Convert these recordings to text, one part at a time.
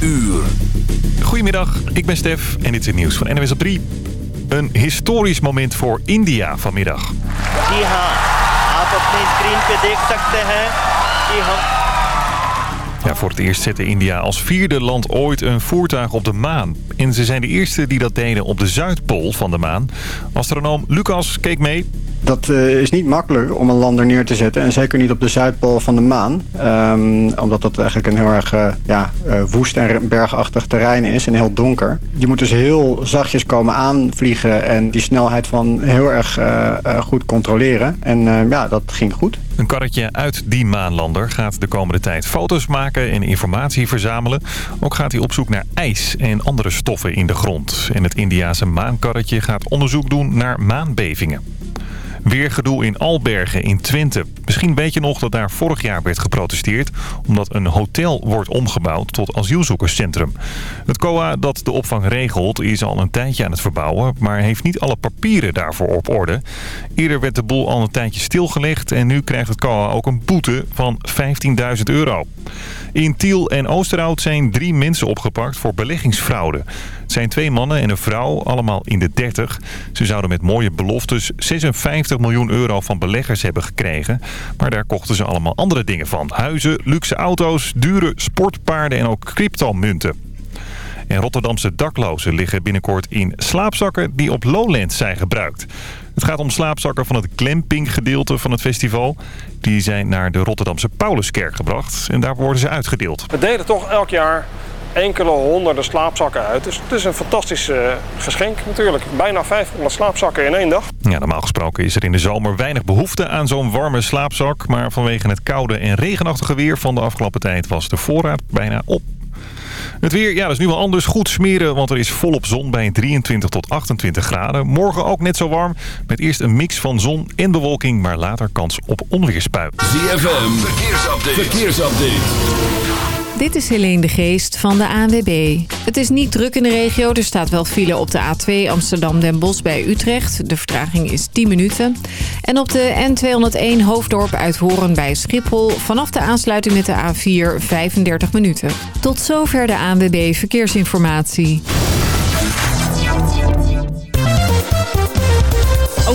uur. Goedemiddag, ik ben Stef en dit is het nieuws van NWS op 3. Een historisch moment voor India vanmiddag. Ja, op ja, voor het eerst zette India als vierde land ooit een voertuig op de maan. En ze zijn de eerste die dat deden op de Zuidpool van de maan. Astronoom Lucas keek mee. Dat eh, is niet makkelijk om een lander neer te zetten. En zeker niet op de Zuidpool van de maan. Ehm, omdat dat eigenlijk een heel erg eh, eh, woest en bergachtig terrein is. En heel donker. Je moet dus heel zachtjes komen aanvliegen. En die snelheid van heel erg goed controleren. En ja, dat ging goed. Een karretje uit die maanlander gaat de komende tijd foto's maken en informatie verzamelen. Ook gaat hij op zoek naar ijs en andere stoffen in de grond. En het Indiase maankarretje gaat onderzoek doen naar maanbevingen. Weer gedoe in Albergen in Twente. Misschien weet je nog dat daar vorig jaar werd geprotesteerd... omdat een hotel wordt omgebouwd tot asielzoekerscentrum. Het COA dat de opvang regelt is al een tijdje aan het verbouwen... maar heeft niet alle papieren daarvoor op orde. Eerder werd de boel al een tijdje stilgelegd... en nu krijgt het COA ook een boete van 15.000 euro. In Tiel en Oosterhout zijn drie mensen opgepakt voor beleggingsfraude. Het zijn twee mannen en een vrouw, allemaal in de 30. Ze zouden met mooie beloftes 56 miljoen euro van beleggers hebben gekregen. Maar daar kochten ze allemaal andere dingen van. Huizen, luxe auto's, dure sportpaarden en ook cryptomunten. En Rotterdamse daklozen liggen binnenkort in slaapzakken die op Lowlands zijn gebruikt. Het gaat om slaapzakken van het glampinggedeelte van het festival. Die zijn naar de Rotterdamse Pauluskerk gebracht en daar worden ze uitgedeeld. We delen toch elk jaar enkele honderden slaapzakken uit. Dus het is een fantastisch eh, geschenk natuurlijk. Bijna 500 slaapzakken in één dag. Ja, normaal gesproken is er in de zomer weinig behoefte aan zo'n warme slaapzak. Maar vanwege het koude en regenachtige weer van de afgelopen tijd was de voorraad bijna op. Het weer, ja, dat is nu wel anders. Goed smeren, want er is volop zon bij 23 tot 28 graden. Morgen ook net zo warm, met eerst een mix van zon en bewolking... maar later kans op onweersbui. ZFM, verkeersupdate. verkeersupdate. Dit is Helene de Geest van de ANWB. Het is niet druk in de regio. Er staat wel file op de A2 Amsterdam-Den Bosch bij Utrecht. De vertraging is 10 minuten. En op de N201 Hoofddorp uit Horen bij Schiphol... vanaf de aansluiting met de A4 35 minuten. Tot zover de ANWB Verkeersinformatie.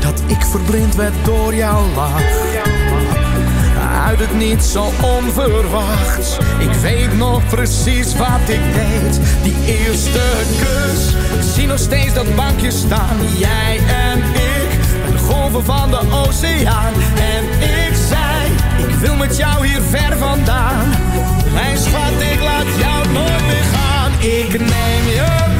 Dat ik verblind werd door jouw lach. Uit het niet zo onverwachts. Ik weet nog precies wat ik deed. Die eerste kus. Ik zie nog steeds dat bankje staan. Jij en ik. De golven van de oceaan. En ik zei, ik wil met jou hier ver vandaan. Mijn schat, ik laat jou nooit meer gaan. Ik neem je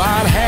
I'd.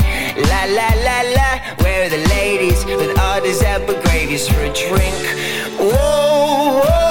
La la la la, where are the ladies with all these gravies for a drink? Whoa, whoa,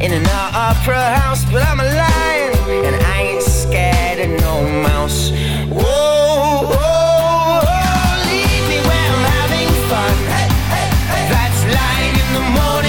in an opera house, but I'm a lion and I ain't scared of no mouse. Whoa, whoa, whoa, leave me where I'm having fun. Hey, hey, hey. That's lying in the morning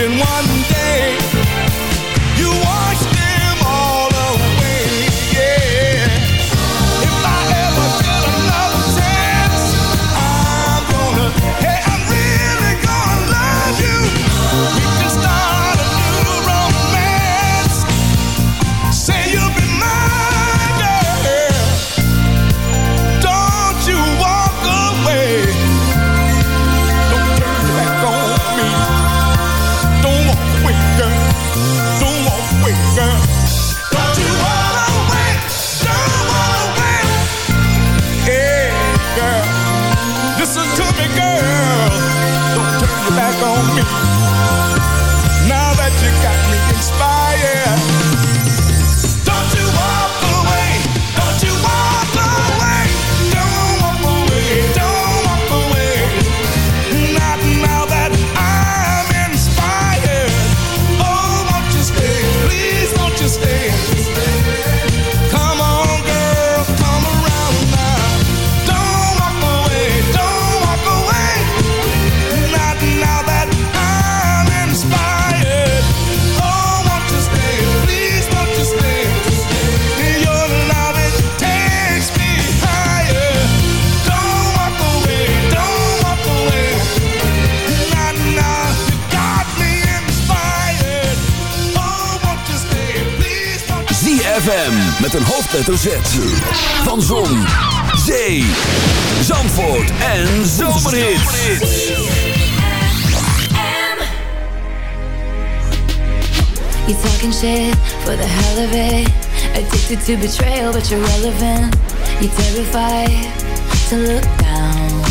in one met een hoofdletter Z. Van Zon, Zee, Zandvoort en Zomerhits. You talking shit for the hell of it. Addicted to betrayal but you're relevant. You're terrified to look down.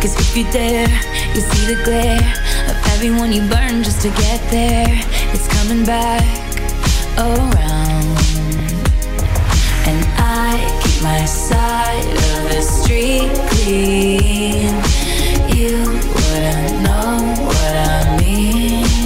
Cause if you dare, you see the glare Of everyone you burn just to get there. It's coming back around. And I keep my side of the street clean. You wouldn't know what I mean.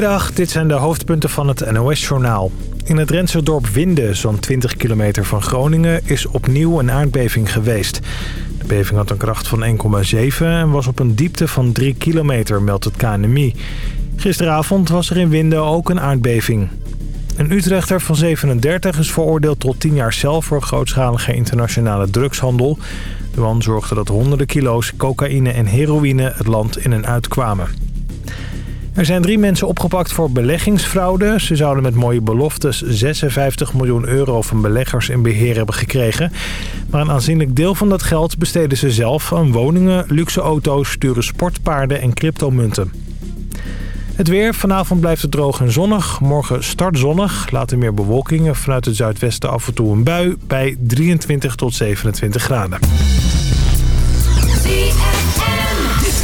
Goedemiddag, dit zijn de hoofdpunten van het NOS-journaal. In het Drentse dorp Winde, zo'n 20 kilometer van Groningen, is opnieuw een aardbeving geweest. De beving had een kracht van 1,7 en was op een diepte van 3 kilometer, meldt het KNMI. Gisteravond was er in Winde ook een aardbeving. Een Utrechter van 37 is veroordeeld tot 10 jaar cel voor grootschalige internationale drugshandel. De man zorgde dat honderden kilo's cocaïne en heroïne het land in en uitkwamen. Er zijn drie mensen opgepakt voor beleggingsfraude. Ze zouden met mooie beloftes 56 miljoen euro van beleggers in beheer hebben gekregen. Maar een aanzienlijk deel van dat geld besteden ze zelf aan woningen, luxe auto's, dure sportpaarden en cryptomunten. Het weer. Vanavond blijft het droog en zonnig. Morgen start zonnig. Later meer bewolkingen. Vanuit het zuidwesten af en toe een bui bij 23 tot 27 graden.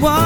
one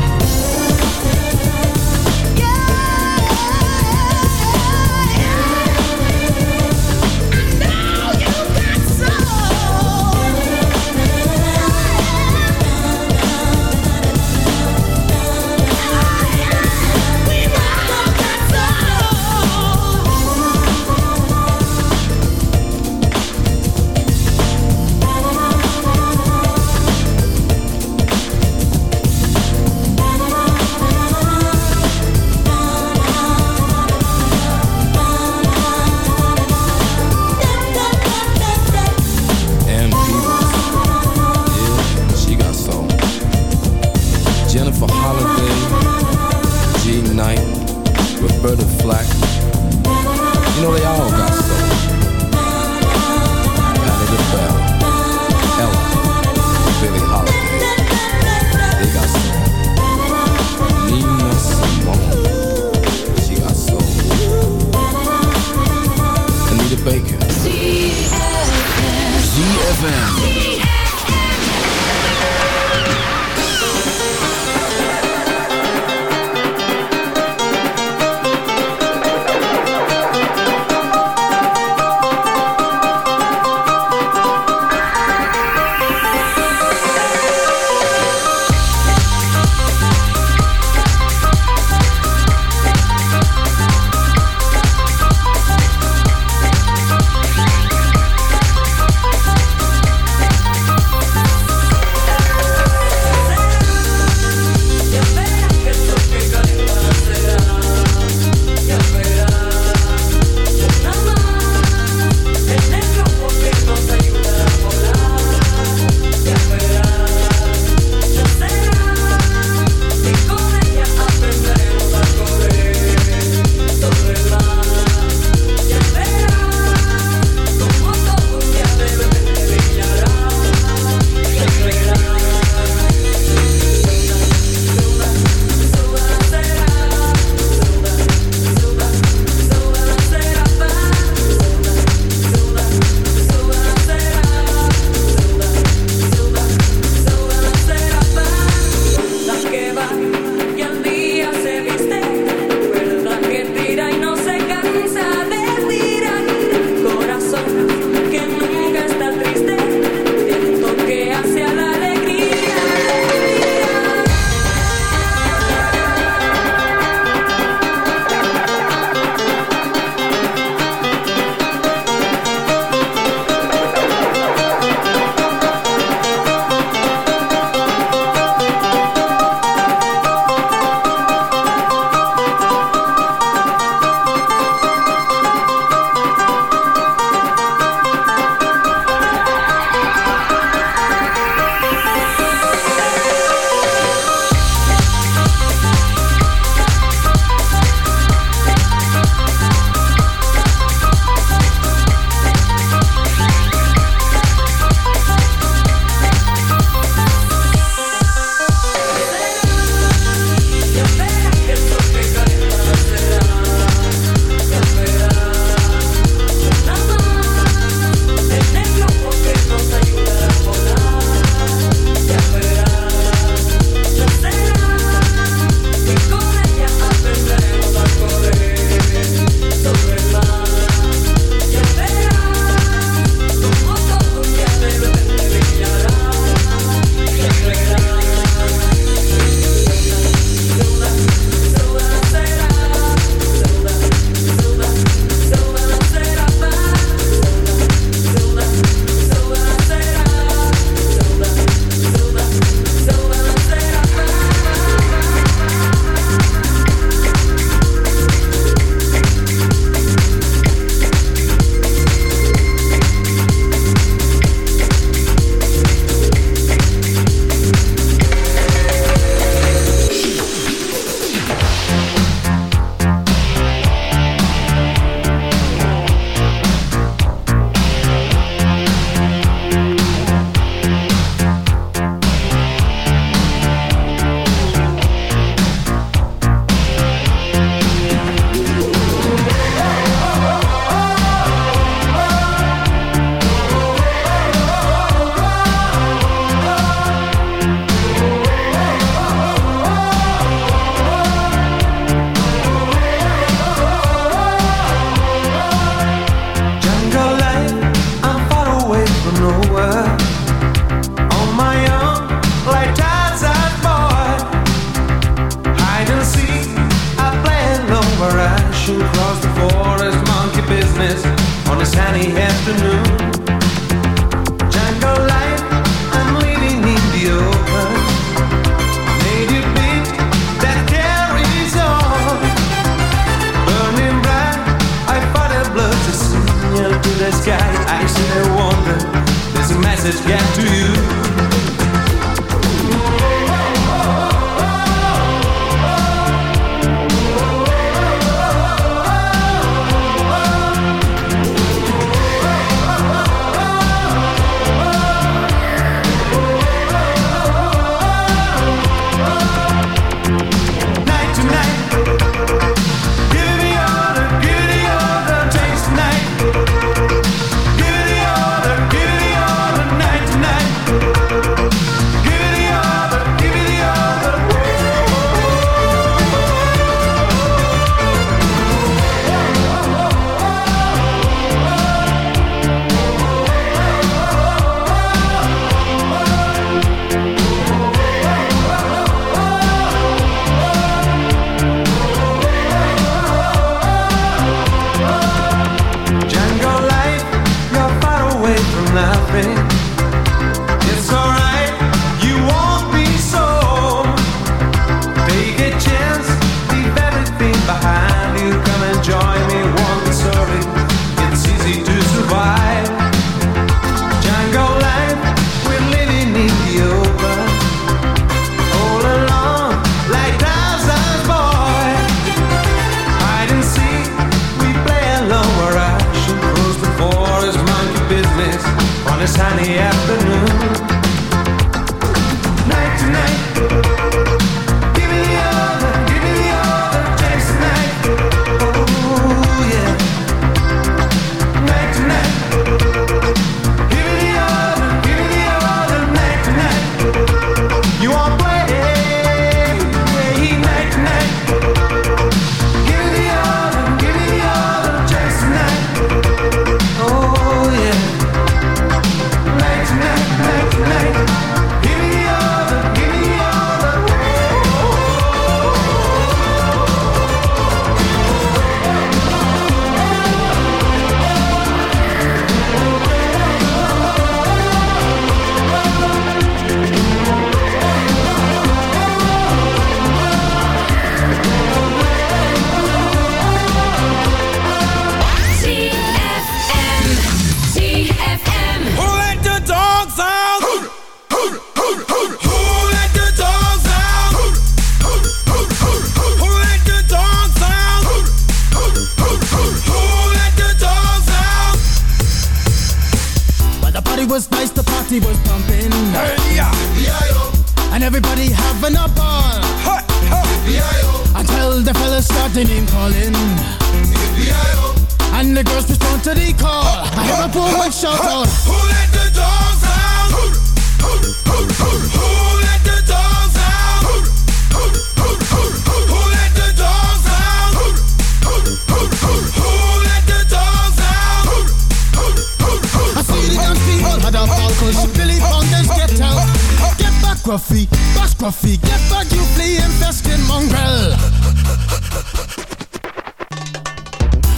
scruffy, not scruffy. Get back, you flea in mongrel.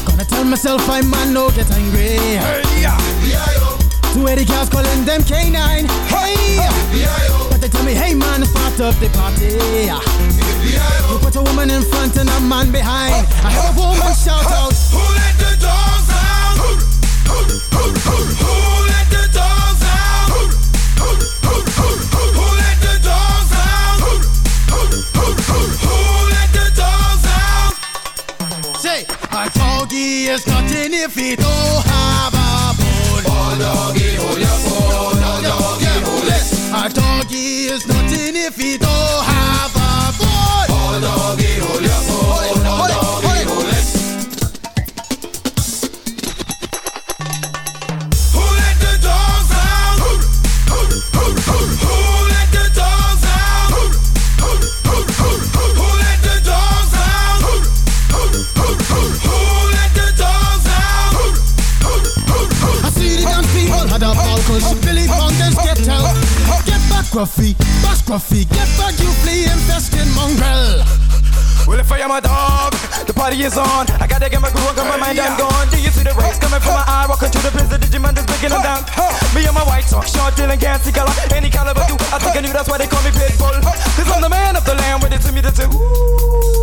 Gonna tell myself I'm man, no get angry. Hey, yeah. Two Eddie cows calling them canine. Hey, hey but they tell me, hey man, start up the party. You put a woman in front and a man behind. I have a woman shout out. there's nothing if it don't have a bone. Ball doggy, hold your bone. Ball doggy, hold it. A doggy is nothing. scruffy, pas scruffy. Get back, you fleeing festin' mongrel. Well, if I am a dog, the party is on. I gotta get my groove on, cause my mind, I'm gone. Do you see the rays coming from my eye? Walking through the prison, Digimon is breaking them down. Me and my white talk, short, dealing, can't see color. Any caliber, do I think I knew that's why they call me Pitbull. Cause I'm the man of the land, with they to me to do.